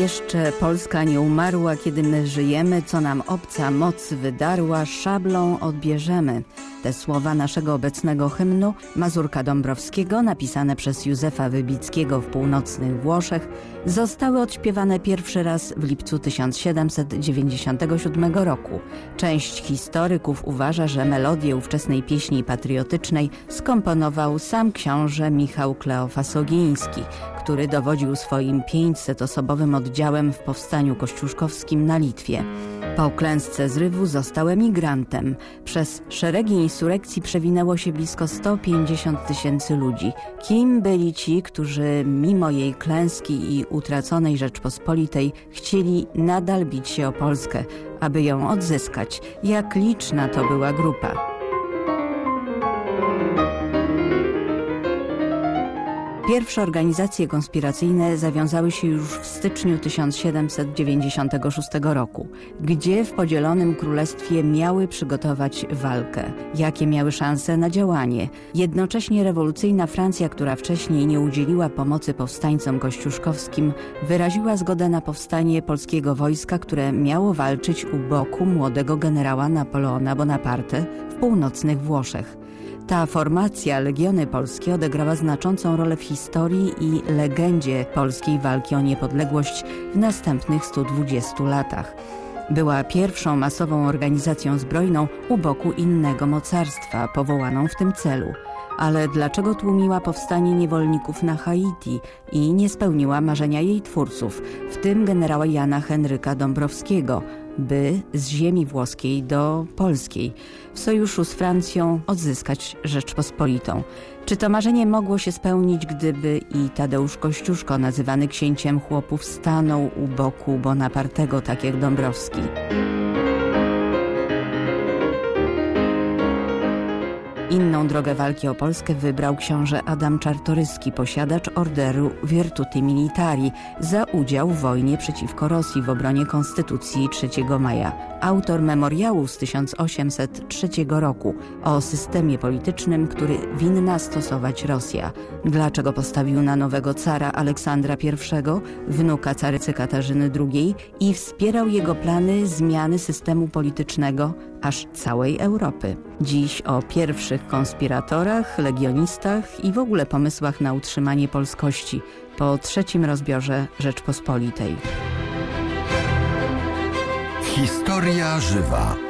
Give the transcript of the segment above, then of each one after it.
Jeszcze Polska nie umarła, kiedy my żyjemy, co nam obca moc wydarła, szablą odbierzemy. Te słowa naszego obecnego hymnu Mazurka Dąbrowskiego, napisane przez Józefa Wybickiego w północnych Włoszech, zostały odśpiewane pierwszy raz w lipcu 1797 roku. Część historyków uważa, że melodię ówczesnej pieśni patriotycznej skomponował sam książę Michał Kleofas Ogiński, który dowodził swoim 500-osobowym oddziałem w powstaniu kościuszkowskim na Litwie. Po klęsce zrywu został emigrantem. Przez szeregi insurekcji przewinęło się blisko 150 tysięcy ludzi. Kim byli ci, którzy mimo jej klęski i utraconej Rzeczpospolitej chcieli nadal bić się o Polskę, aby ją odzyskać? Jak liczna to była grupa? Pierwsze organizacje konspiracyjne zawiązały się już w styczniu 1796 roku, gdzie w podzielonym królestwie miały przygotować walkę. Jakie miały szanse na działanie? Jednocześnie rewolucyjna Francja, która wcześniej nie udzieliła pomocy powstańcom kościuszkowskim, wyraziła zgodę na powstanie polskiego wojska, które miało walczyć u boku młodego generała Napoleona Bonaparte w północnych Włoszech. Ta formacja Legiony Polskie odegrała znaczącą rolę w historii i legendzie polskiej walki o niepodległość w następnych 120 latach. Była pierwszą masową organizacją zbrojną u boku innego mocarstwa, powołaną w tym celu. Ale dlaczego tłumiła powstanie niewolników na Haiti i nie spełniła marzenia jej twórców, w tym generała Jana Henryka Dąbrowskiego, by z ziemi włoskiej do polskiej w sojuszu z Francją odzyskać Rzeczpospolitą. Czy to marzenie mogło się spełnić, gdyby i Tadeusz Kościuszko, nazywany księciem chłopów, stanął u boku Bonapartego, tak jak Dąbrowski? Inną drogę walki o Polskę wybrał książę Adam Czartoryski, posiadacz orderu Virtuti Militari za udział w wojnie przeciwko Rosji w obronie Konstytucji 3 maja. Autor memoriału z 1803 roku o systemie politycznym, który winna stosować Rosja. Dlaczego postawił na nowego cara Aleksandra I, wnuka carycy Katarzyny II i wspierał jego plany zmiany systemu politycznego aż całej Europy. Dziś o pierwszych konspiratorach, legionistach i w ogóle pomysłach na utrzymanie polskości po trzecim rozbiorze Rzeczpospolitej. Historia żywa.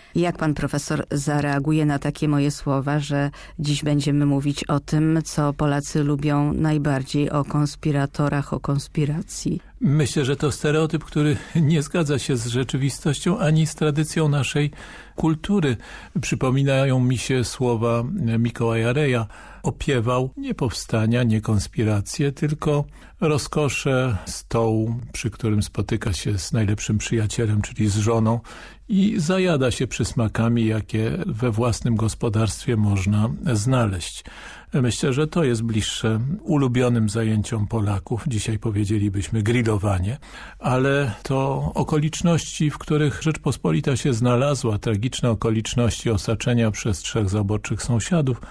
Jak pan profesor zareaguje na takie moje słowa, że dziś będziemy mówić o tym, co Polacy lubią najbardziej, o konspiratorach, o konspiracji? Myślę, że to stereotyp, który nie zgadza się z rzeczywistością ani z tradycją naszej kultury. Przypominają mi się słowa Mikołaja Reja. Opiewał nie powstania, nie konspiracje, tylko rozkosze stołu, przy którym spotyka się z najlepszym przyjacielem, czyli z żoną i zajada się przysmakami, jakie we własnym gospodarstwie można znaleźć. Myślę, że to jest bliższe ulubionym zajęciom Polaków. Dzisiaj powiedzielibyśmy grillowanie, ale to okoliczności, w których Rzeczpospolita się znalazła, tragiczne okoliczności osaczenia przez trzech zaborczych sąsiadów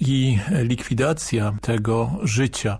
i likwidacja tego życia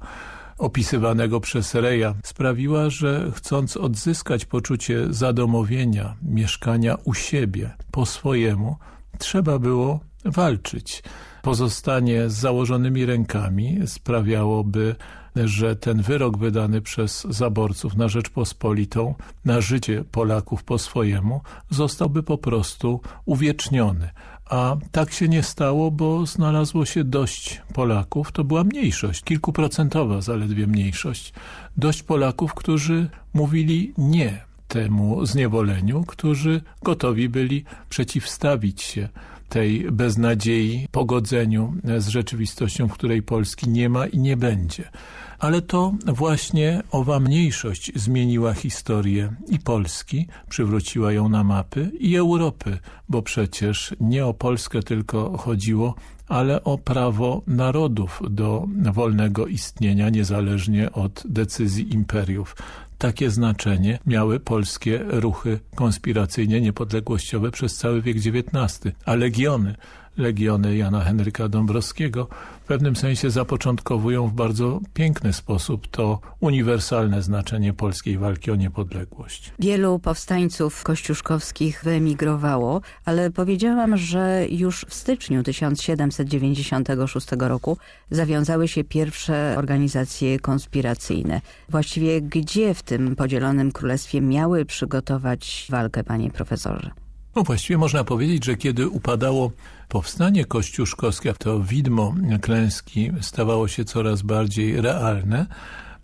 opisywanego przez Reja sprawiła, że chcąc odzyskać poczucie zadomowienia, mieszkania u siebie, po swojemu, trzeba było walczyć. Pozostanie z założonymi rękami sprawiałoby, że ten wyrok wydany przez zaborców na Rzeczpospolitą, na życie Polaków po swojemu, zostałby po prostu uwieczniony. A tak się nie stało, bo znalazło się dość Polaków, to była mniejszość, kilkuprocentowa zaledwie mniejszość, dość Polaków, którzy mówili nie temu zniewoleniu, którzy gotowi byli przeciwstawić się tej beznadziei, pogodzeniu z rzeczywistością, w której Polski nie ma i nie będzie. Ale to właśnie owa mniejszość zmieniła historię i Polski, przywróciła ją na mapy i Europy, bo przecież nie o Polskę tylko chodziło, ale o prawo narodów do wolnego istnienia niezależnie od decyzji imperiów. Takie znaczenie miały polskie ruchy konspiracyjnie niepodległościowe przez cały wiek XIX, a legiony legiony Jana Henryka Dąbrowskiego w pewnym sensie zapoczątkowują w bardzo piękny sposób to uniwersalne znaczenie polskiej walki o niepodległość. Wielu powstańców kościuszkowskich wyemigrowało, ale powiedziałam, że już w styczniu 1796 roku zawiązały się pierwsze organizacje konspiracyjne. Właściwie gdzie w tym podzielonym królestwie miały przygotować walkę, panie profesorze? No właściwie można powiedzieć, że kiedy upadało powstanie kościuszkowskie, to widmo klęski stawało się coraz bardziej realne,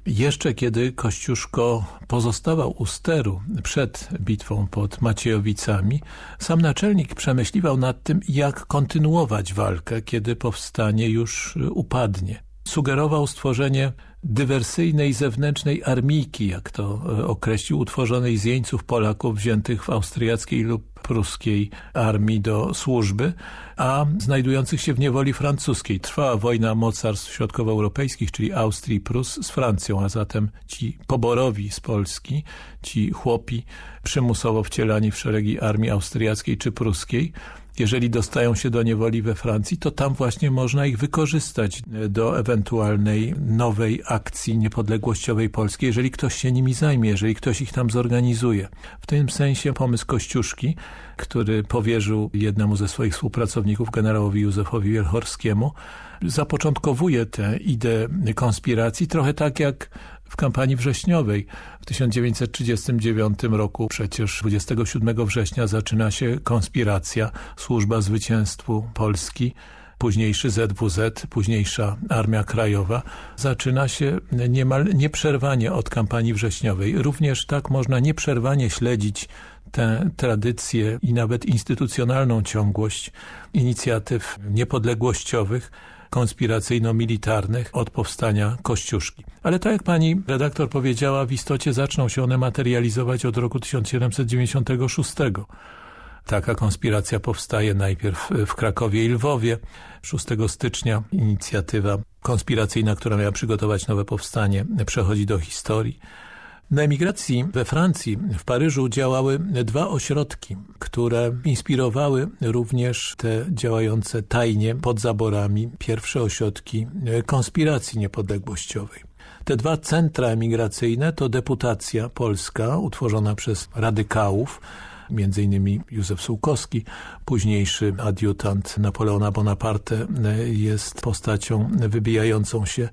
jeszcze kiedy Kościuszko pozostawał u steru przed bitwą pod Maciejowicami, sam naczelnik przemyśliwał nad tym, jak kontynuować walkę, kiedy powstanie już upadnie. Sugerował stworzenie dywersyjnej zewnętrznej armijki, jak to e, określił, utworzonej z jeńców Polaków wziętych w austriackiej lub pruskiej armii do służby, a znajdujących się w niewoli francuskiej. Trwała wojna mocarstw środkowoeuropejskich, czyli Austrii Prus z Francją, a zatem ci poborowi z Polski, ci chłopi przymusowo wcielani w szeregi armii austriackiej czy pruskiej, jeżeli dostają się do niewoli we Francji, to tam właśnie można ich wykorzystać do ewentualnej nowej akcji niepodległościowej Polski, jeżeli ktoś się nimi zajmie, jeżeli ktoś ich tam zorganizuje. W tym sensie pomysł Kościuszki, który powierzył jednemu ze swoich współpracowników, generałowi Józefowi Wielchorskiemu, zapoczątkowuje tę ideę konspiracji, trochę tak jak w kampanii wrześniowej. W 1939 roku przecież 27 września zaczyna się konspiracja, służba zwycięstwu Polski, późniejszy ZWZ, późniejsza Armia Krajowa, zaczyna się niemal nieprzerwanie od kampanii wrześniowej. Również tak można nieprzerwanie śledzić tę tradycję i nawet instytucjonalną ciągłość inicjatyw niepodległościowych, konspiracyjno-militarnych od powstania Kościuszki. Ale tak jak pani redaktor powiedziała, w istocie zaczną się one materializować od roku 1796. Taka konspiracja powstaje najpierw w Krakowie i Lwowie. 6 stycznia inicjatywa konspiracyjna, która miała przygotować nowe powstanie, przechodzi do historii. Na emigracji we Francji, w Paryżu działały dwa ośrodki, które inspirowały również te działające tajnie pod zaborami pierwsze ośrodki konspiracji niepodległościowej. Te dwa centra emigracyjne to deputacja polska utworzona przez radykałów, między innymi Józef Sułkowski, późniejszy adiutant Napoleona Bonaparte jest postacią wybijającą się,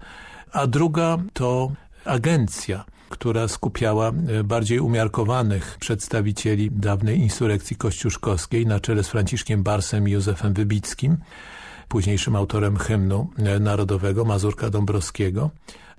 a druga to agencja która skupiała e, bardziej umiarkowanych przedstawicieli dawnej insurekcji kościuszkowskiej na czele z Franciszkiem Barsem i Józefem Wybickim, późniejszym autorem hymnu e, narodowego Mazurka Dąbrowskiego.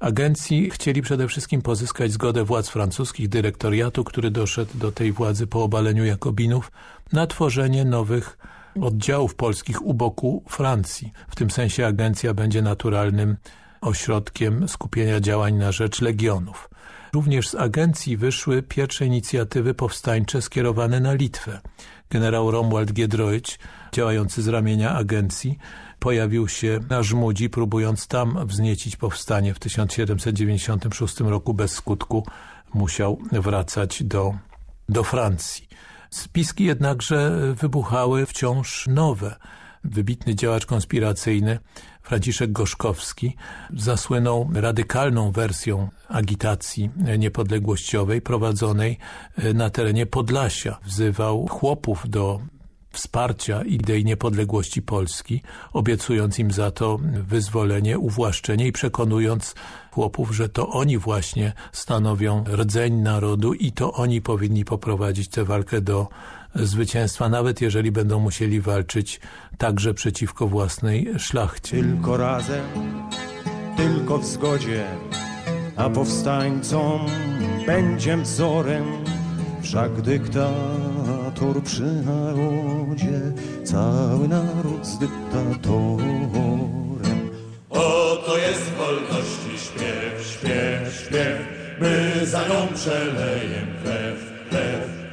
Agencji chcieli przede wszystkim pozyskać zgodę władz francuskich, dyrektoriatu, który doszedł do tej władzy po obaleniu Jakobinów, na tworzenie nowych oddziałów polskich u boku Francji. W tym sensie agencja będzie naturalnym ośrodkiem skupienia działań na rzecz legionów. Również z agencji wyszły pierwsze inicjatywy powstańcze skierowane na Litwę. Generał Romuald Giedroyć, działający z ramienia agencji, pojawił się na Żmudzi, próbując tam wzniecić powstanie w 1796 roku bez skutku. Musiał wracać do, do Francji. Spiski jednakże wybuchały wciąż nowe. Wybitny działacz konspiracyjny Franciszek Gorzkowski zasłynął radykalną wersją agitacji niepodległościowej prowadzonej e, na terenie Podlasia. Wzywał chłopów do wsparcia idei niepodległości Polski, obiecując im za to wyzwolenie, uwłaszczenie i przekonując chłopów, że to oni właśnie stanowią rdzeń narodu i to oni powinni poprowadzić tę walkę do zwycięstwa, nawet jeżeli będą musieli walczyć także przeciwko własnej szlachcie. Tylko razem, tylko w zgodzie, a powstańcom będzie wzorem Wszak dyktator przy narodzie, cały naród z dyktatorem. Oto jest wolności śpiew, śpiew, śpiew, my za nią przelejem krew, krew, krew.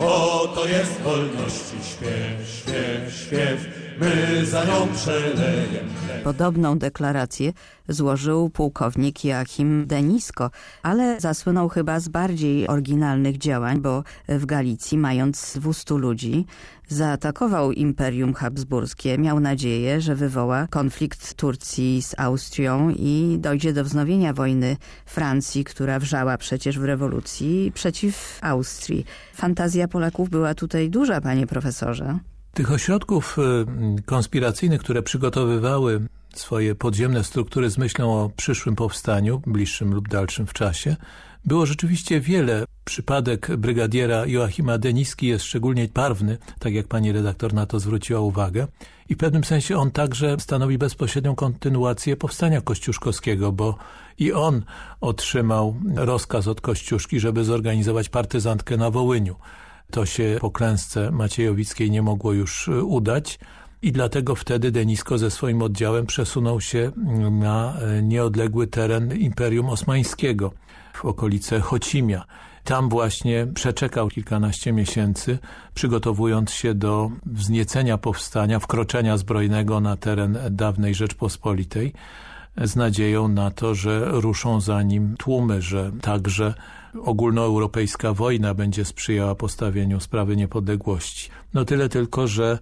Oto jest wolności śpiew, śpiew, śpiew, my za nią przelejem krew. Podobną deklarację złożył pułkownik Joachim Denisko, ale zasłynął chyba z bardziej oryginalnych działań, bo w Galicji, mając 200 ludzi, zaatakował Imperium Habsburskie. Miał nadzieję, że wywoła konflikt Turcji z Austrią i dojdzie do wznowienia wojny Francji, która wrzała przecież w rewolucji przeciw Austrii. Fantazja Polaków była tutaj duża, panie profesorze. Tych ośrodków y, konspiracyjnych, które przygotowywały swoje podziemne struktury z myślą o przyszłym powstaniu, bliższym lub dalszym w czasie, było rzeczywiście wiele. Przypadek brygadiera Joachima Deniski jest szczególnie barwny, tak jak pani redaktor na to zwróciła uwagę. I w pewnym sensie on także stanowi bezpośrednią kontynuację powstania kościuszkowskiego, bo i on otrzymał rozkaz od Kościuszki, żeby zorganizować partyzantkę na Wołyniu. To się po klęsce Maciejowickiej nie mogło już y, udać i dlatego wtedy Denisko ze swoim oddziałem przesunął się na y, nieodległy teren Imperium Osmańskiego w okolice Chocimia. Tam właśnie przeczekał kilkanaście miesięcy, przygotowując się do wzniecenia powstania, wkroczenia zbrojnego na teren dawnej Rzeczpospolitej z nadzieją na to, że ruszą za nim tłumy, że także ogólnoeuropejska wojna będzie sprzyjała postawieniu sprawy niepodległości. No tyle tylko, że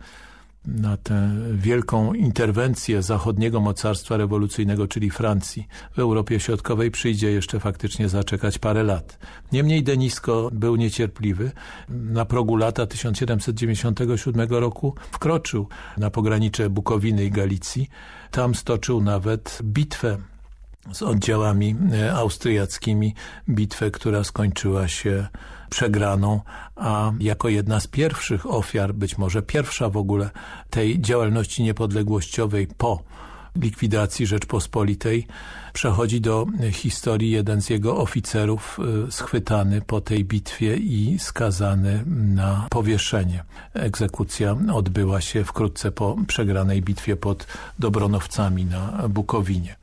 na tę wielką interwencję zachodniego mocarstwa rewolucyjnego, czyli Francji w Europie Środkowej przyjdzie jeszcze faktycznie zaczekać parę lat. Niemniej Denisko był niecierpliwy. Na progu lata 1797 roku wkroczył na pogranicze Bukowiny i Galicji. Tam stoczył nawet bitwę z oddziałami e, austriackimi, bitwę, która skończyła się przegraną, a jako jedna z pierwszych ofiar, być może pierwsza w ogóle tej działalności niepodległościowej po likwidacji Rzeczpospolitej przechodzi do historii jeden z jego oficerów e, schwytany po tej bitwie i skazany na powieszenie. Egzekucja odbyła się wkrótce po przegranej bitwie pod Dobronowcami na Bukowinie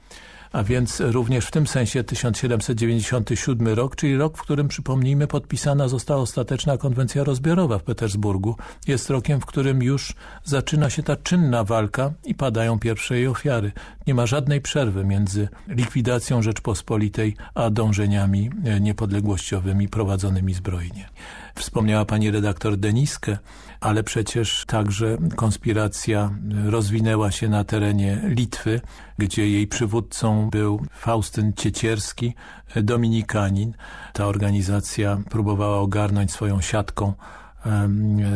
a więc również w tym sensie 1797 rok, czyli rok, w którym, przypomnijmy, podpisana została ostateczna konwencja rozbiorowa w Petersburgu. Jest rokiem, w którym już zaczyna się ta czynna walka i padają pierwsze jej ofiary. Nie ma żadnej przerwy między likwidacją Rzeczpospolitej, a dążeniami e, niepodległościowymi prowadzonymi zbrojnie. Wspomniała pani redaktor Deniskę, ale przecież także konspiracja rozwinęła się na terenie Litwy, gdzie jej przywódcą był Faustyn Ciecierski, dominikanin. Ta organizacja próbowała ogarnąć swoją siatką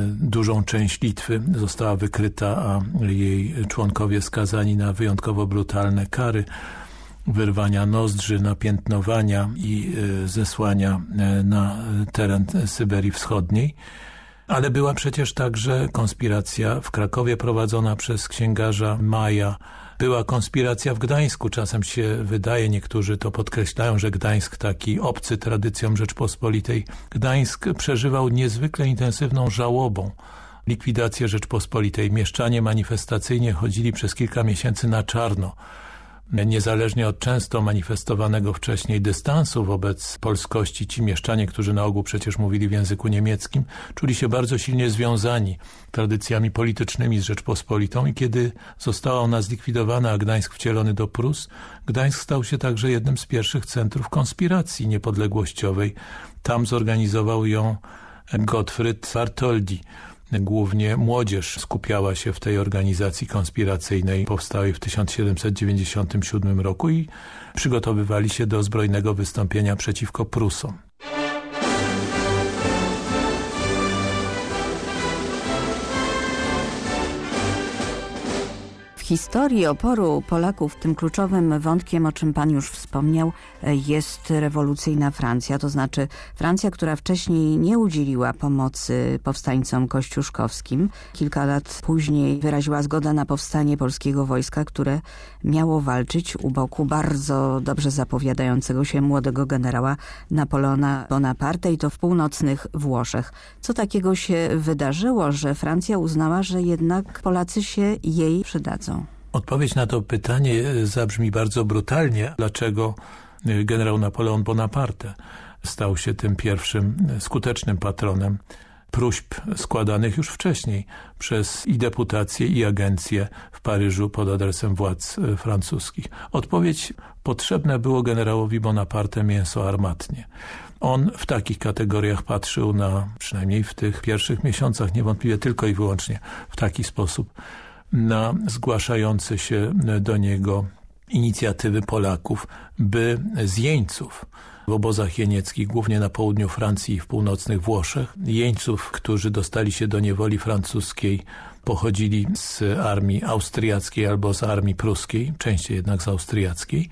dużą część Litwy została wykryta, a jej członkowie skazani na wyjątkowo brutalne kary wyrwania nozdrzy, napiętnowania i e, zesłania e, na teren Syberii Wschodniej. Ale była przecież także konspiracja w Krakowie prowadzona przez księgarza Maja. Była konspiracja w Gdańsku. Czasem się wydaje, niektórzy to podkreślają, że Gdańsk taki obcy tradycjom Rzeczpospolitej. Gdańsk przeżywał niezwykle intensywną żałobą likwidację Rzeczpospolitej. Mieszczanie manifestacyjnie chodzili przez kilka miesięcy na czarno niezależnie od często manifestowanego wcześniej dystansu wobec polskości, ci mieszczanie, którzy na ogół przecież mówili w języku niemieckim, czuli się bardzo silnie związani tradycjami politycznymi z Rzeczpospolitą i kiedy została ona zlikwidowana, a Gdańsk wcielony do Prus, Gdańsk stał się także jednym z pierwszych centrów konspiracji niepodległościowej. Tam zorganizował ją Gottfried Bartholdi, Głównie młodzież skupiała się w tej organizacji konspiracyjnej powstałej w 1797 roku i przygotowywali się do zbrojnego wystąpienia przeciwko Prusom. Historii oporu Polaków tym kluczowym wątkiem, o czym pan już wspomniał, jest rewolucyjna Francja. To znaczy Francja, która wcześniej nie udzieliła pomocy powstańcom kościuszkowskim. Kilka lat później wyraziła zgodę na powstanie polskiego wojska, które miało walczyć u boku bardzo dobrze zapowiadającego się młodego generała Napoleona Bonaparte i to w północnych Włoszech. Co takiego się wydarzyło, że Francja uznała, że jednak Polacy się jej przydadzą? Odpowiedź na to pytanie zabrzmi bardzo brutalnie. Dlaczego generał Napoleon Bonaparte stał się tym pierwszym skutecznym patronem próśb składanych już wcześniej przez i deputacje i agencje w Paryżu pod adresem władz francuskich. Odpowiedź potrzebne było generałowi Bonaparte mięso armatnie. On w takich kategoriach patrzył na, przynajmniej w tych pierwszych miesiącach, niewątpliwie tylko i wyłącznie w taki sposób, na zgłaszające się do niego inicjatywy Polaków, by z jeńców w obozach jenieckich, głównie na południu Francji i w północnych Włoszech, jeńców, którzy dostali się do niewoli francuskiej, pochodzili z armii austriackiej albo z armii pruskiej, częściej jednak z austriackiej,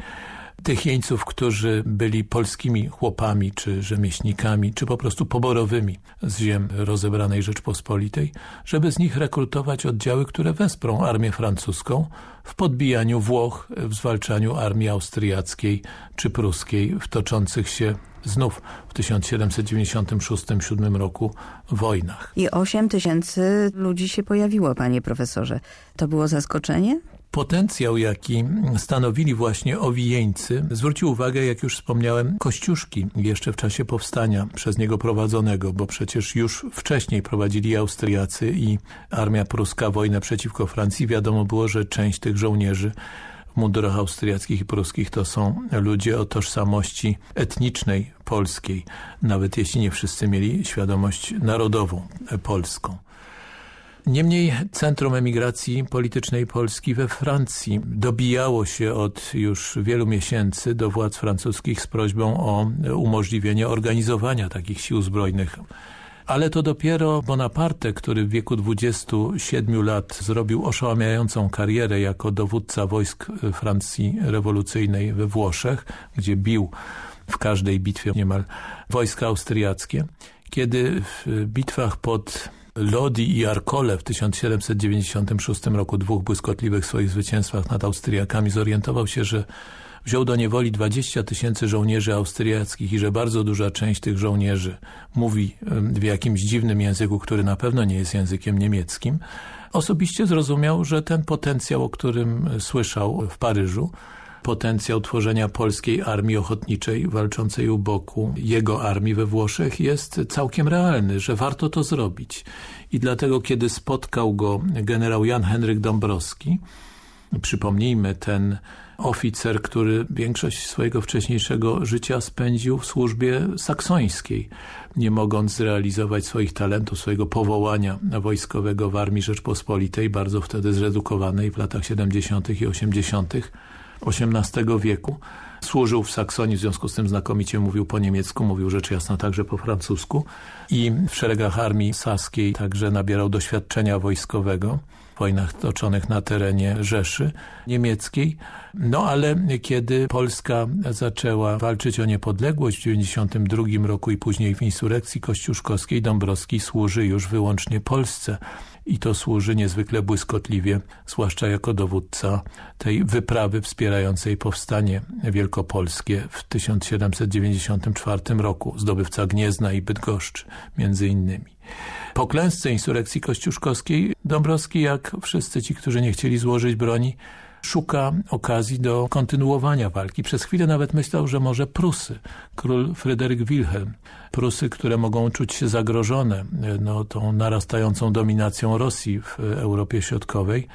tych jeńców, którzy byli polskimi chłopami, czy rzemieślnikami, czy po prostu poborowymi z ziem rozebranej Rzeczpospolitej, żeby z nich rekrutować oddziały, które wesprą armię francuską w podbijaniu Włoch, w zwalczaniu armii austriackiej czy pruskiej w toczących się znów w 1796-1797 roku wojnach. I 8 tysięcy ludzi się pojawiło, panie profesorze. To było zaskoczenie? Potencjał, jaki stanowili właśnie owieńcy, zwrócił uwagę, jak już wspomniałem, Kościuszki jeszcze w czasie powstania przez niego prowadzonego, bo przecież już wcześniej prowadzili Austriacy i armia pruska wojnę przeciwko Francji. Wiadomo było, że część tych żołnierzy w mundurach austriackich i pruskich to są ludzie o tożsamości etnicznej polskiej, nawet jeśli nie wszyscy mieli świadomość narodową polską. Niemniej centrum emigracji politycznej Polski we Francji dobijało się od już wielu miesięcy do władz francuskich z prośbą o umożliwienie organizowania takich sił zbrojnych. Ale to dopiero Bonaparte, który w wieku 27 lat zrobił oszałamiającą karierę jako dowódca wojsk Francji rewolucyjnej we Włoszech, gdzie bił w każdej bitwie niemal wojska austriackie. Kiedy w bitwach pod Lodi i Arkole w 1796 roku, dwóch błyskotliwych swoich zwycięstwach nad Austriakami, zorientował się, że wziął do niewoli 20 tysięcy żołnierzy austriackich i że bardzo duża część tych żołnierzy mówi w jakimś dziwnym języku, który na pewno nie jest językiem niemieckim, osobiście zrozumiał, że ten potencjał, o którym słyszał w Paryżu, potencjał tworzenia polskiej armii ochotniczej walczącej u boku jego armii we Włoszech jest całkiem realny, że warto to zrobić. I dlatego, kiedy spotkał go generał Jan Henryk Dąbrowski, przypomnijmy ten oficer, który większość swojego wcześniejszego życia spędził w służbie saksońskiej, nie mogąc zrealizować swoich talentów, swojego powołania wojskowego w Armii Rzeczpospolitej, bardzo wtedy zredukowanej w latach 70. i 80. XVIII wieku. Służył w Saksonii, w związku z tym znakomicie mówił po niemiecku, mówił rzecz jasna także po francusku i w szeregach armii saskiej także nabierał doświadczenia wojskowego w wojnach toczonych na terenie Rzeszy Niemieckiej. No ale kiedy Polska zaczęła walczyć o niepodległość w 1992 roku i później w insurekcji kościuszkowskiej, Dąbrowski służy już wyłącznie Polsce i to służy niezwykle błyskotliwie, zwłaszcza jako dowódca tej wyprawy wspierającej powstanie wielkopolskie w 1794 roku, zdobywca Gniezna i Bydgoszczy między innymi. Po klęsce insurekcji kościuszkowskiej Dąbrowski, jak wszyscy ci, którzy nie chcieli złożyć broni, szuka okazji do kontynuowania walki. Przez chwilę nawet myślał, że może Prusy, król Fryderyk Wilhelm. Prusy, które mogą czuć się zagrożone no, tą narastającą dominacją Rosji w Europie Środkowej,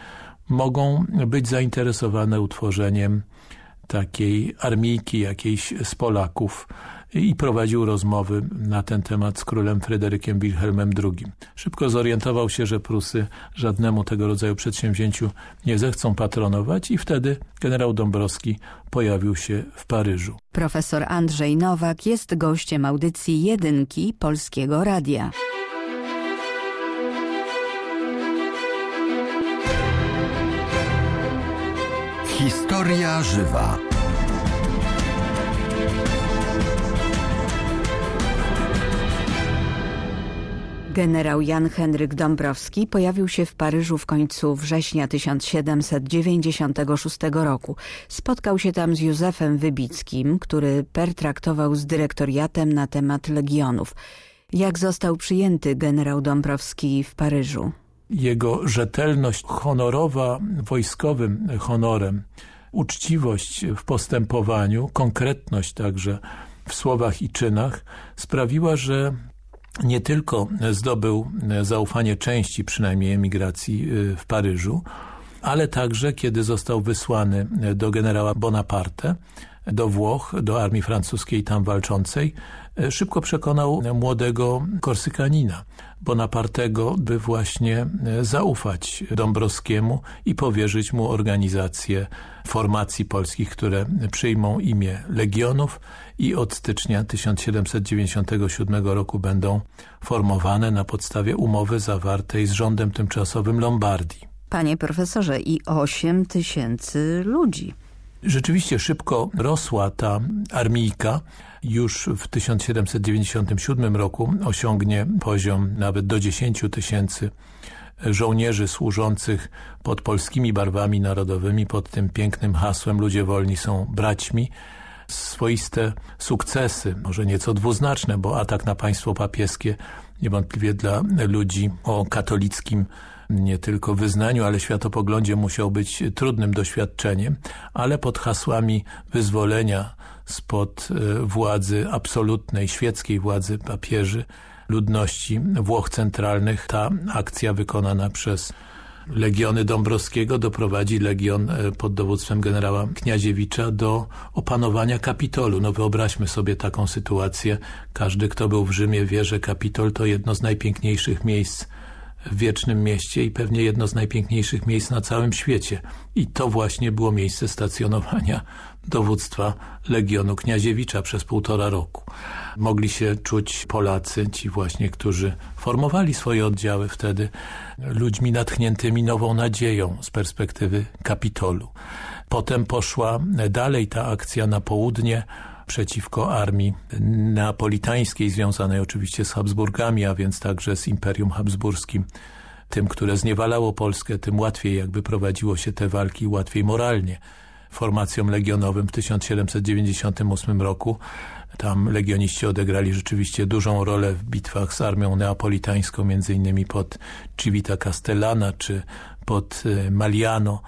mogą być zainteresowane utworzeniem takiej armijki jakiejś z Polaków, i prowadził rozmowy na ten temat z królem Fryderykiem Wilhelmem II. Szybko zorientował się, że Prusy żadnemu tego rodzaju przedsięwzięciu nie zechcą patronować i wtedy generał Dąbrowski pojawił się w Paryżu. Profesor Andrzej Nowak jest gościem audycji Jedynki Polskiego Radia. Historia żywa. Generał Jan Henryk Dąbrowski pojawił się w Paryżu w końcu września 1796 roku. Spotkał się tam z Józefem Wybickim, który pertraktował z dyrektoriatem na temat legionów. Jak został przyjęty generał Dąbrowski w Paryżu? Jego rzetelność honorowa wojskowym honorem, uczciwość w postępowaniu, konkretność także w słowach i czynach sprawiła, że nie tylko zdobył zaufanie części przynajmniej emigracji y, w Paryżu, ale także kiedy został wysłany do generała Bonaparte, do Włoch, do armii francuskiej tam walczącej, y, szybko przekonał młodego Korsykanina, Bonapartego, by właśnie y, zaufać Dąbrowskiemu i powierzyć mu organizację formacji polskich, które przyjmą imię Legionów i od stycznia 1797 roku będą formowane na podstawie umowy zawartej z rządem tymczasowym Lombardii. Panie profesorze, i 8 tysięcy ludzi. Rzeczywiście szybko rosła ta armijka. Już w 1797 roku osiągnie poziom nawet do 10 tysięcy żołnierzy służących pod polskimi barwami narodowymi, pod tym pięknym hasłem ludzie wolni są braćmi swoiste sukcesy, może nieco dwuznaczne, bo atak na państwo papieskie niewątpliwie dla ludzi o katolickim nie tylko wyznaniu, ale światopoglądzie musiał być trudnym doświadczeniem, ale pod hasłami wyzwolenia spod e, władzy absolutnej, świeckiej władzy papieży, ludności Włoch centralnych, ta akcja wykonana przez Legiony Dąbrowskiego doprowadzi legion e, pod dowództwem generała Kniaziewicza do opanowania Kapitolu. No wyobraźmy sobie taką sytuację. Każdy, kto był w Rzymie wie, że Kapitol to jedno z najpiękniejszych miejsc w wiecznym mieście i pewnie jedno z najpiękniejszych miejsc na całym świecie. I to właśnie było miejsce stacjonowania dowództwa Legionu Kniaziewicza przez półtora roku. Mogli się czuć Polacy, ci właśnie, którzy formowali swoje oddziały wtedy, ludźmi natchniętymi nową nadzieją z perspektywy Kapitolu. Potem poszła dalej ta akcja na południe, przeciwko armii neapolitańskiej, związanej oczywiście z Habsburgami, a więc także z Imperium Habsburskim. Tym, które zniewalało Polskę, tym łatwiej jakby prowadziło się te walki, łatwiej moralnie. Formacjom legionowym w 1798 roku tam legioniści odegrali rzeczywiście dużą rolę w bitwach z armią neapolitańską, między innymi pod Civita Castellana czy pod e, Maliano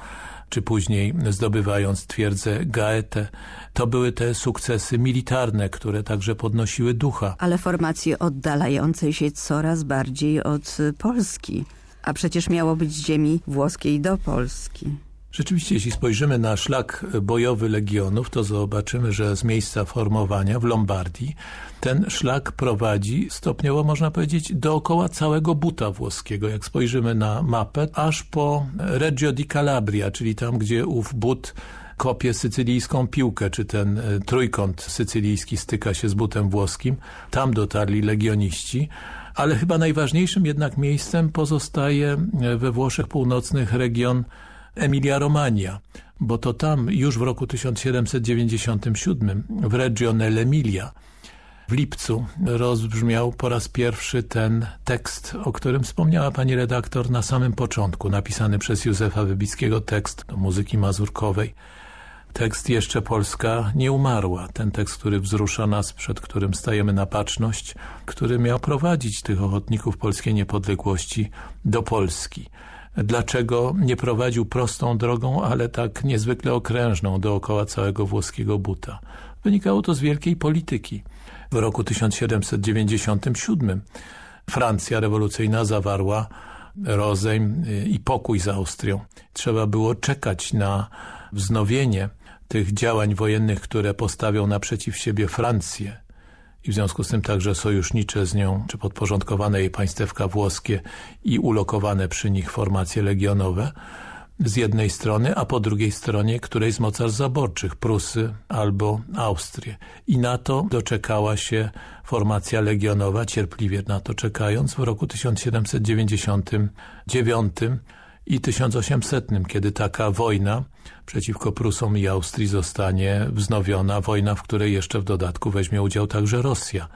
czy później zdobywając twierdzę Gaetę. To były te sukcesy militarne, które także podnosiły ducha. Ale formacje oddalające się coraz bardziej od Polski. A przecież miało być ziemi włoskiej do Polski. Rzeczywiście, jeśli spojrzymy na szlak bojowy legionów, to zobaczymy, że z miejsca formowania w Lombardii ten szlak prowadzi stopniowo, można powiedzieć, dookoła całego buta włoskiego. Jak spojrzymy na mapę, aż po Reggio di Calabria, czyli tam, gdzie ów but kopie sycylijską piłkę, czy ten e, trójkąt sycylijski styka się z butem włoskim. Tam dotarli legioniści ale chyba najważniejszym jednak miejscem pozostaje e, we Włoszech Północnych region Emilia-Romagna, bo to tam już w roku 1797 w Reggio nell'Emilia w lipcu rozbrzmiał po raz pierwszy ten tekst, o którym wspomniała pani redaktor na samym początku, napisany przez Józefa Wybickiego tekst do muzyki mazurkowej. Tekst Jeszcze Polska nie umarła. Ten tekst, który wzrusza nas, przed którym stajemy na baczność, który miał prowadzić tych ochotników polskiej niepodległości do Polski dlaczego nie prowadził prostą drogą, ale tak niezwykle okrężną dookoła całego włoskiego buta. Wynikało to z wielkiej polityki. W roku 1797 Francja rewolucyjna zawarła rozejm i pokój z Austrią. Trzeba było czekać na wznowienie tych działań wojennych, które postawią naprzeciw siebie Francję i w związku z tym także sojusznicze z nią, czy podporządkowane jej państewka włoskie i ulokowane przy nich formacje legionowe z jednej strony, a po drugiej stronie którejś z mocarstw zaborczych, Prusy albo Austrię. I na to doczekała się formacja legionowa, cierpliwie na to czekając, w roku 1799 i 1800, kiedy taka wojna przeciwko Prusom i Austrii zostanie wznowiona, wojna, w której jeszcze w dodatku weźmie udział także Rosja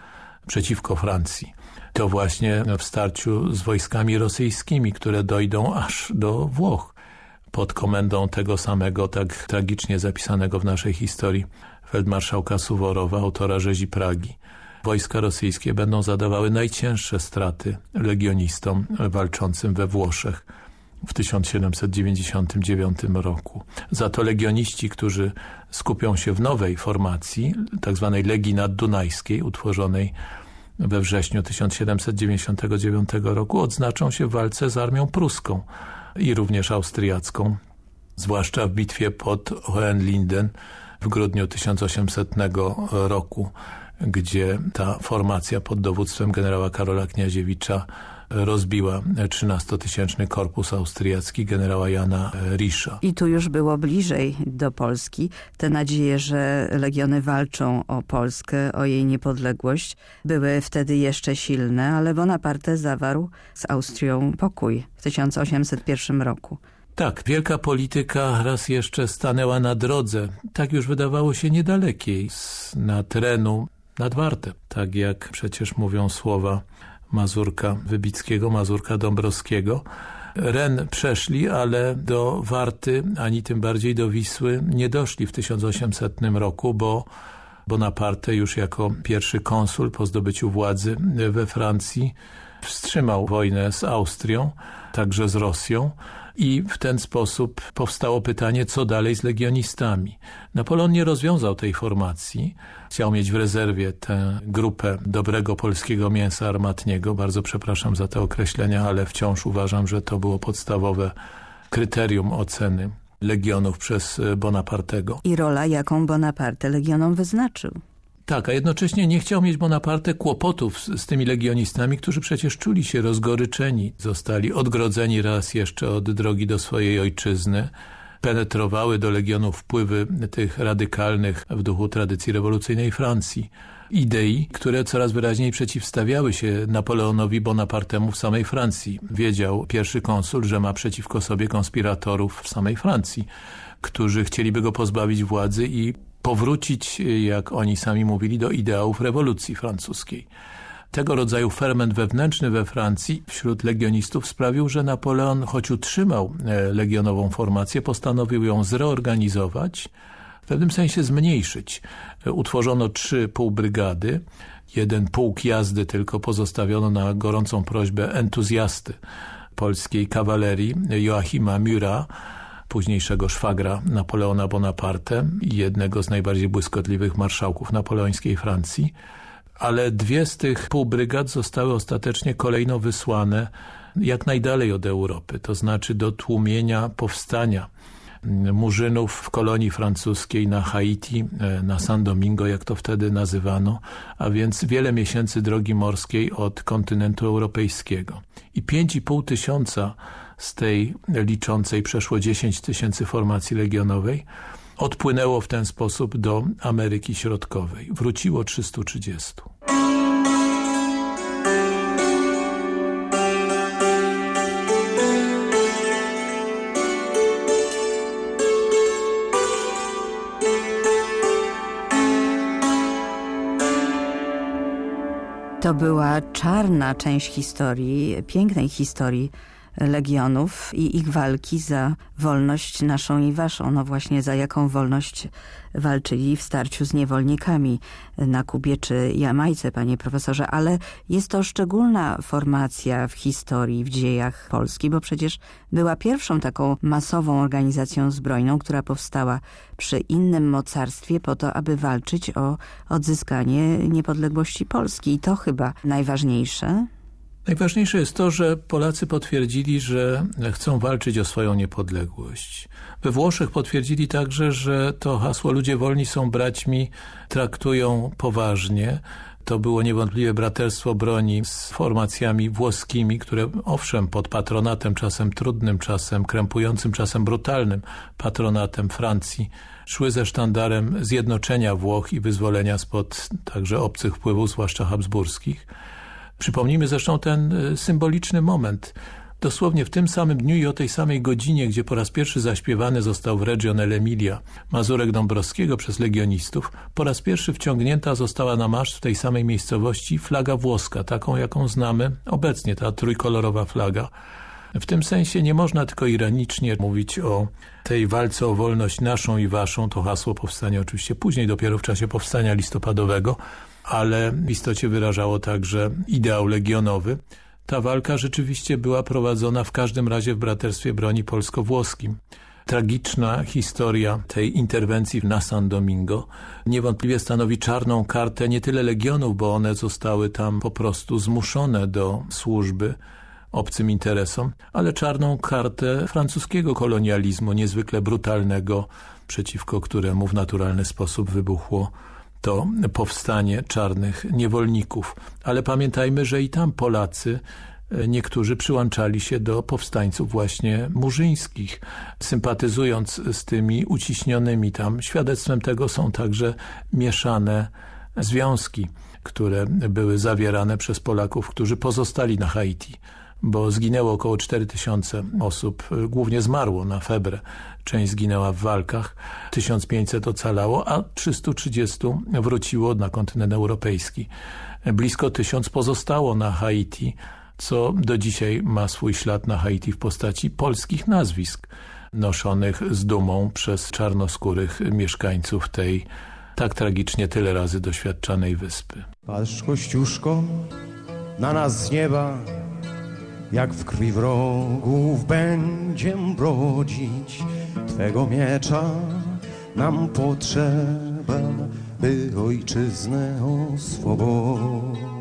przeciwko Francji. To właśnie w starciu z wojskami rosyjskimi, które dojdą aż do Włoch pod komendą tego samego, tak tragicznie zapisanego w naszej historii feldmarszałka Suworowa, autora rzezi Pragi. Wojska rosyjskie będą zadawały najcięższe straty legionistom walczącym we Włoszech w 1799 roku. Za to legioniści, którzy skupią się w nowej formacji, tzw. Tak Legii Naddunajskiej, utworzonej we wrześniu 1799 roku, odznaczą się w walce z armią pruską i również austriacką, zwłaszcza w bitwie pod Hohenlinden w grudniu 1800 roku, gdzie ta formacja pod dowództwem generała Karola Kniaziewicza rozbiła 13-tysięczny korpus austriacki generała Jana Risza. I tu już było bliżej do Polski. Te nadzieje, że legiony walczą o Polskę, o jej niepodległość, były wtedy jeszcze silne, ale Bonaparte zawarł z Austrią pokój w 1801 roku. Tak, wielka polityka raz jeszcze stanęła na drodze, tak już wydawało się niedalekiej, na terenu nad Wartę. Tak jak przecież mówią słowa Mazurka Wybickiego, Mazurka Dąbrowskiego. Ren przeszli, ale do Warty, ani tym bardziej do Wisły nie doszli w 1800 roku, bo Bonaparte już jako pierwszy konsul po zdobyciu władzy we Francji wstrzymał wojnę z Austrią, także z Rosją i w ten sposób powstało pytanie, co dalej z legionistami. Napoleon nie rozwiązał tej formacji. Chciał mieć w rezerwie tę grupę dobrego polskiego mięsa armatniego. Bardzo przepraszam za te określenia, ale wciąż uważam, że to było podstawowe kryterium oceny legionów przez Bonapartego. I rola, jaką Bonaparte legionom wyznaczył. Tak, a jednocześnie nie chciał mieć Bonaparte kłopotów z, z, tymi legionistami, którzy przecież czuli się rozgoryczeni. Zostali odgrodzeni raz jeszcze od drogi do swojej ojczyzny. Penetrowały do legionów wpływy tych radykalnych w duchu tradycji rewolucyjnej Francji idei, które coraz wyraźniej przeciwstawiały się Napoleonowi Bonapartemu w samej Francji. Wiedział pierwszy konsul, że ma przeciwko sobie konspiratorów w samej Francji, którzy chcieliby go pozbawić władzy i powrócić, jak oni sami mówili, do ideałów rewolucji francuskiej. Tego rodzaju ferment wewnętrzny we Francji wśród legionistów sprawił, że Napoleon, choć utrzymał e, legionową formację, postanowił ją zreorganizować, w pewnym sensie zmniejszyć. E, utworzono trzy półbrygady, jeden pułk jazdy tylko pozostawiono na gorącą prośbę entuzjasty polskiej kawalerii Joachima Mura, późniejszego szwagra Napoleona Bonaparte jednego z najbardziej błyskotliwych marszałków napoleońskiej Francji. Ale dwie z tych półbrygad zostały ostatecznie kolejno wysłane jak najdalej od Europy, to znaczy do tłumienia powstania murzynów w kolonii francuskiej na Haiti, e, na San Domingo, jak to wtedy nazywano, a więc wiele miesięcy drogi morskiej od kontynentu europejskiego. I pięć i pół tysiąca z tej liczącej przeszło 10 tysięcy formacji legionowej odpłynęło w ten sposób do Ameryki Środkowej. Wróciło 330. To była czarna część historii, pięknej historii legionów i ich walki za wolność naszą i waszą. No właśnie za jaką wolność walczyli w starciu z niewolnikami na Kubie czy Jamajce, panie profesorze, ale jest to szczególna formacja w historii, w dziejach Polski, bo przecież była pierwszą taką masową organizacją zbrojną, która powstała przy innym mocarstwie po to, aby walczyć o odzyskanie niepodległości Polski. I to chyba najważniejsze. Najważniejsze jest to, że Polacy potwierdzili, że chcą walczyć o swoją niepodległość. We Włoszech potwierdzili także, że to hasło ludzie wolni są braćmi traktują poważnie. To było niewątpliwie braterstwo broni z formacjami włoskimi, które owszem pod patronatem czasem trudnym, czasem krępującym, czasem brutalnym patronatem Francji szły ze sztandarem zjednoczenia Włoch i wyzwolenia spod także obcych wpływów, zwłaszcza habsburskich. Przypomnijmy zresztą ten y, symboliczny moment Dosłownie w tym samym dniu i o tej samej godzinie, gdzie po raz pierwszy zaśpiewany został w Region Emilia Mazurek Dąbrowskiego przez legionistów, po raz pierwszy wciągnięta została na marsz w tej samej miejscowości flaga włoska, taką jaką znamy obecnie, ta trójkolorowa flaga. W tym sensie nie można tylko ironicznie mówić o tej walce o wolność naszą i waszą. To hasło powstanie oczywiście później, dopiero w czasie powstania listopadowego, ale w istocie wyrażało także ideał legionowy. Ta walka rzeczywiście była prowadzona w każdym razie w Braterstwie Broni Polsko-Włoskim. Tragiczna historia tej interwencji na San Domingo niewątpliwie stanowi czarną kartę nie tyle legionów, bo one zostały tam po prostu zmuszone do służby obcym interesom, ale czarną kartę francuskiego kolonializmu, niezwykle brutalnego, przeciwko któremu w naturalny sposób wybuchło to powstanie czarnych niewolników. Ale pamiętajmy, że i tam Polacy e, niektórzy przyłączali się do powstańców właśnie murzyńskich, sympatyzując z tymi uciśnionymi tam. Świadectwem tego są także mieszane związki, które były zawierane przez Polaków, którzy pozostali na Haiti bo zginęło około 4000 osób, głównie zmarło na febrę. Część zginęła w walkach, 1500 ocalało, a 330 wróciło na kontynent europejski. Blisko 1000 pozostało na Haiti, co do dzisiaj ma swój ślad na Haiti w postaci polskich nazwisk noszonych z dumą przez czarnoskórych mieszkańców tej tak tragicznie tyle razy doświadczanej wyspy. Patrz, Kościuszko, na nas z nieba jak w krwi wrogów będzie brodzić Twego miecza nam potrzeba, by ojczyznę oswobodzić.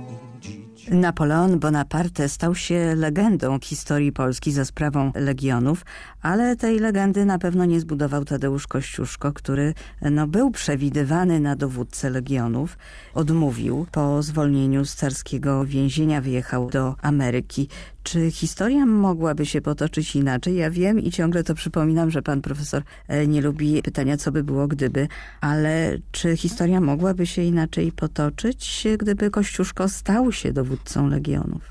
Napoleon Bonaparte stał się legendą historii Polski za sprawą legionów, ale tej legendy na pewno nie zbudował Tadeusz Kościuszko, który no, był przewidywany na dowódcę legionów. Odmówił po zwolnieniu z carskiego więzienia, wyjechał do Ameryki. Czy historia mogłaby się potoczyć inaczej? Ja wiem i ciągle to przypominam, że pan profesor e, nie lubi pytania, co by było gdyby, ale czy historia mogłaby się inaczej potoczyć, gdyby Kościuszko stał się dowódcą legionów?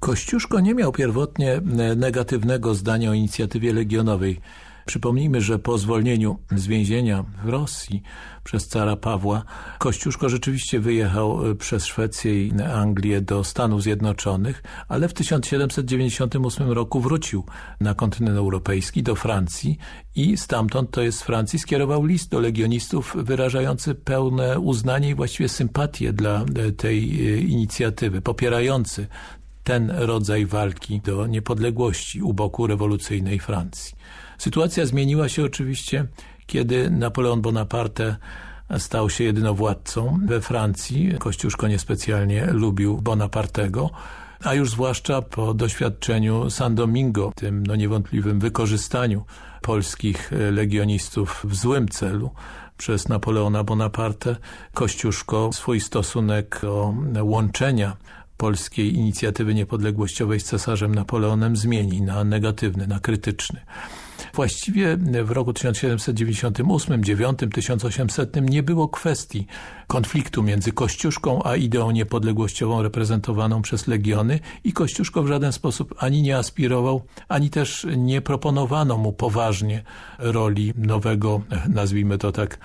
Kościuszko nie miał pierwotnie e, negatywnego zdania o inicjatywie legionowej. Przypomnijmy, że po zwolnieniu z więzienia w Rosji przez cara Pawła, Kościuszko rzeczywiście wyjechał e, przez Szwecję i Anglię do Stanów Zjednoczonych, ale w 1798 roku wrócił na kontynent europejski, do Francji i stamtąd, to jest z Francji, skierował list do legionistów wyrażający pełne uznanie i właściwie sympatię dla e, tej inicjatywy, popierający ten rodzaj walki do niepodległości u boku rewolucyjnej Francji. Sytuacja zmieniła się oczywiście, kiedy Napoleon Bonaparte stał się jedynowładcą we Francji. Kościuszko niespecjalnie lubił Bonapartego, a już zwłaszcza po doświadczeniu San Domingo, tym no niewątpliwym wykorzystaniu polskich legionistów w złym celu przez Napoleona Bonaparte, Kościuszko swój stosunek do łączenia polskiej inicjatywy niepodległościowej z cesarzem Napoleonem zmieni na negatywny, na krytyczny. Właściwie w roku 1798, 9, 1800 nie było kwestii konfliktu między Kościuszką a ideą niepodległościową reprezentowaną przez Legiony i Kościuszko w żaden sposób ani nie aspirował, ani też nie proponowano mu poważnie roli nowego, nazwijmy to tak,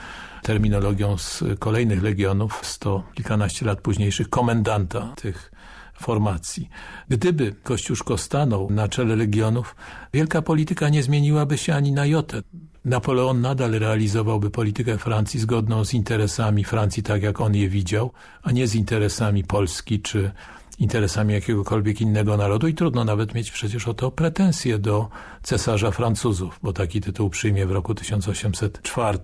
terminologią z kolejnych legionów, sto kilkanaście lat późniejszych, komendanta tych formacji. Gdyby Kościuszko stanął na czele legionów, wielka polityka nie zmieniłaby się ani na jotę. Napoleon nadal realizowałby politykę Francji zgodną z interesami Francji, tak jak on je widział, a nie z interesami Polski czy interesami jakiegokolwiek innego narodu i trudno nawet mieć przecież o to pretensje do cesarza Francuzów, bo taki tytuł przyjmie w roku 1804.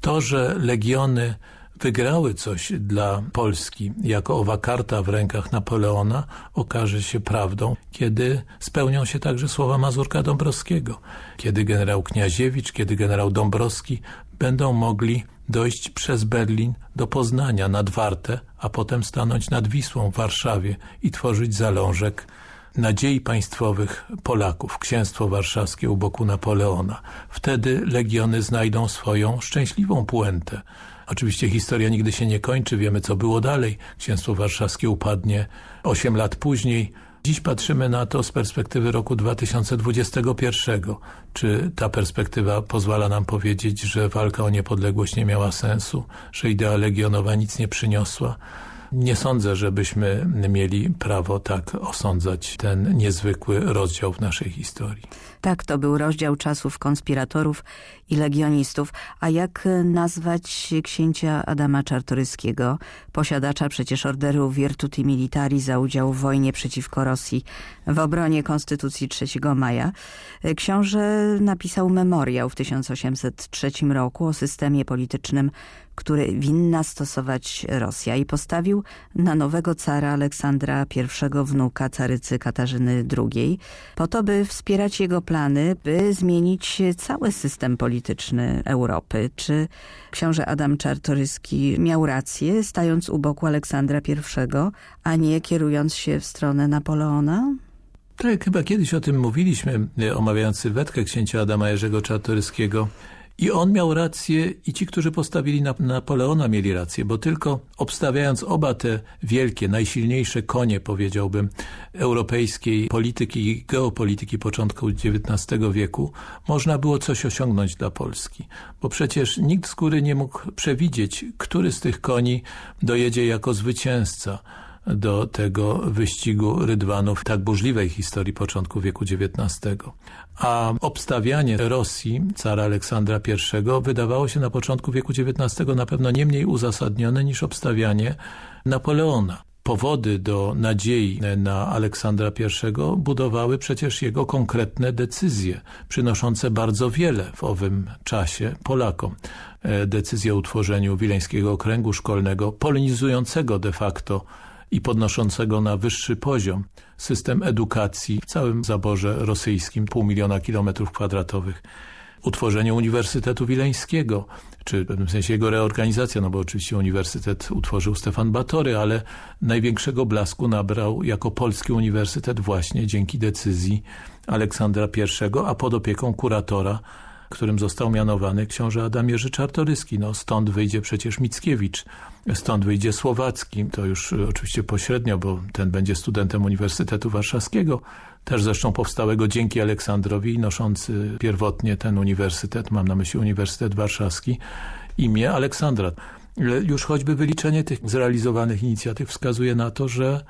To, że legiony wygrały coś dla Polski jako owa karta w rękach Napoleona okaże się prawdą, kiedy spełnią się także słowa Mazurka Dąbrowskiego, kiedy generał Kniaziewicz, kiedy generał Dąbrowski będą mogli dojść przez Berlin do Poznania nad Wartę, a potem stanąć nad Wisłą w Warszawie i tworzyć zalążek nadziei państwowych Polaków, księstwo warszawskie u boku Napoleona. Wtedy legiony znajdą swoją szczęśliwą puentę, Oczywiście historia nigdy się nie kończy, wiemy co było dalej. Księstwo Warszawskie upadnie osiem lat później Dziś patrzymy na to z perspektywy roku 2021. Czy ta perspektywa pozwala nam powiedzieć, że walka o niepodległość nie miała sensu, że idea legionowa nic nie przyniosła? Nie sądzę, żebyśmy mieli prawo tak osądzać ten niezwykły rozdział w naszej historii. Tak, to był rozdział czasów konspiratorów i legionistów. A jak nazwać księcia Adama Czartoryskiego, posiadacza przecież orderu Virtuti Militari za udział w wojnie przeciwko Rosji w obronie Konstytucji 3 maja? Książę napisał memoriał w 1803 roku o systemie politycznym który winna stosować Rosja i postawił na nowego cara Aleksandra I, wnuka carycy Katarzyny II, po to, by wspierać jego plany, by zmienić cały system polityczny Europy. Czy książę Adam Czartoryski miał rację, stając u boku Aleksandra I, a nie kierując się w stronę Napoleona? Tak, chyba kiedyś o tym mówiliśmy, omawiając sylwetkę księcia Adama Jerzego Czartoryskiego. I on miał rację i ci, którzy postawili na Napoleona mieli rację, bo tylko obstawiając oba te wielkie, najsilniejsze konie, powiedziałbym, europejskiej polityki i geopolityki początku XIX wieku, można było coś osiągnąć dla Polski. Bo przecież nikt z góry nie mógł przewidzieć, który z tych koni dojedzie jako zwycięzca do tego wyścigu rydwanów tak burzliwej historii początku wieku XIX. A obstawianie Rosji, cara Aleksandra I, wydawało się na początku wieku XIX na pewno nie mniej uzasadnione niż obstawianie Napoleona. Powody do nadziei na Aleksandra I budowały przecież jego konkretne decyzje, przynoszące bardzo wiele w owym czasie Polakom. E, decyzję o utworzeniu Wileńskiego Okręgu Szkolnego, polonizującego de facto i podnoszącego na wyższy poziom system edukacji w całym zaborze rosyjskim, pół miliona kilometrów kwadratowych, utworzenie Uniwersytetu Wileńskiego, czy w pewnym sensie jego reorganizacja, no bo oczywiście uniwersytet utworzył Stefan Batory, ale największego blasku nabrał jako polski uniwersytet właśnie dzięki decyzji Aleksandra I, a pod opieką kuratora którym został mianowany książę Adam Jerzy Czartoryski. No, stąd wyjdzie przecież Mickiewicz, stąd wyjdzie Słowacki, to już oczywiście pośrednio, bo ten będzie studentem Uniwersytetu Warszawskiego, też zresztą powstałego dzięki Aleksandrowi, noszący pierwotnie ten uniwersytet, mam na myśli Uniwersytet Warszawski, imię Aleksandra. Już choćby wyliczenie tych zrealizowanych inicjatyw wskazuje na to, że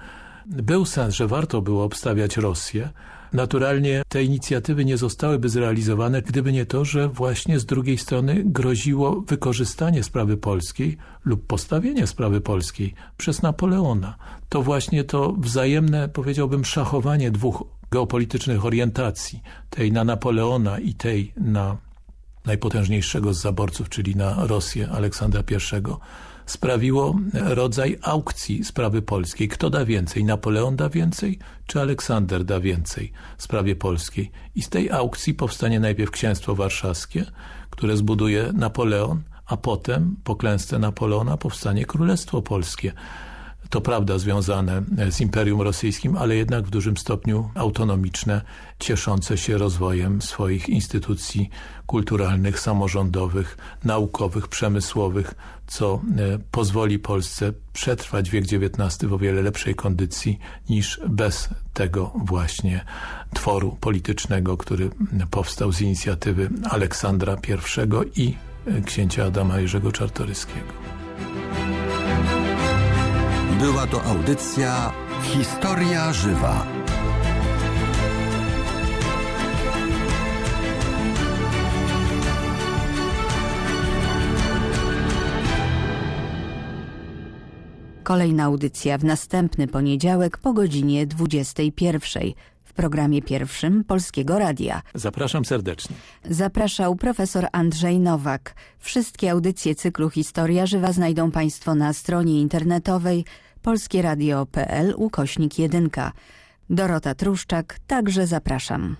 był sens, że warto było obstawiać Rosję, Naturalnie te inicjatywy nie zostałyby zrealizowane, gdyby nie to, że właśnie z drugiej strony groziło wykorzystanie sprawy polskiej lub postawienie sprawy polskiej przez Napoleona. To właśnie to wzajemne, powiedziałbym, szachowanie dwóch geopolitycznych orientacji, tej na Napoleona i tej na najpotężniejszego z zaborców, czyli na Rosję Aleksandra I, sprawiło rodzaj aukcji sprawy polskiej. Kto da więcej? Napoleon da więcej, czy Aleksander da więcej w sprawie polskiej? I z tej aukcji powstanie najpierw księstwo warszawskie, które zbuduje Napoleon, a potem po klęsce Napoleona powstanie Królestwo Polskie to prawda związane z Imperium Rosyjskim, ale jednak w dużym stopniu autonomiczne, cieszące się rozwojem swoich instytucji kulturalnych, samorządowych, naukowych, przemysłowych, co e, pozwoli Polsce przetrwać wiek XIX w o wiele lepszej kondycji niż bez tego właśnie tworu politycznego, który powstał z inicjatywy Aleksandra I i e, księcia Adama Jerzego Czartoryskiego. Była to audycja Historia Żywa. Kolejna audycja w następny poniedziałek po godzinie 21 w programie pierwszym Polskiego Radia. Zapraszam serdecznie. Zapraszał profesor Andrzej Nowak. Wszystkie audycje cyklu Historia Żywa znajdą Państwo na stronie internetowej polskieradio.pl ukośnik 1. Dorota Truszczak, także zapraszam.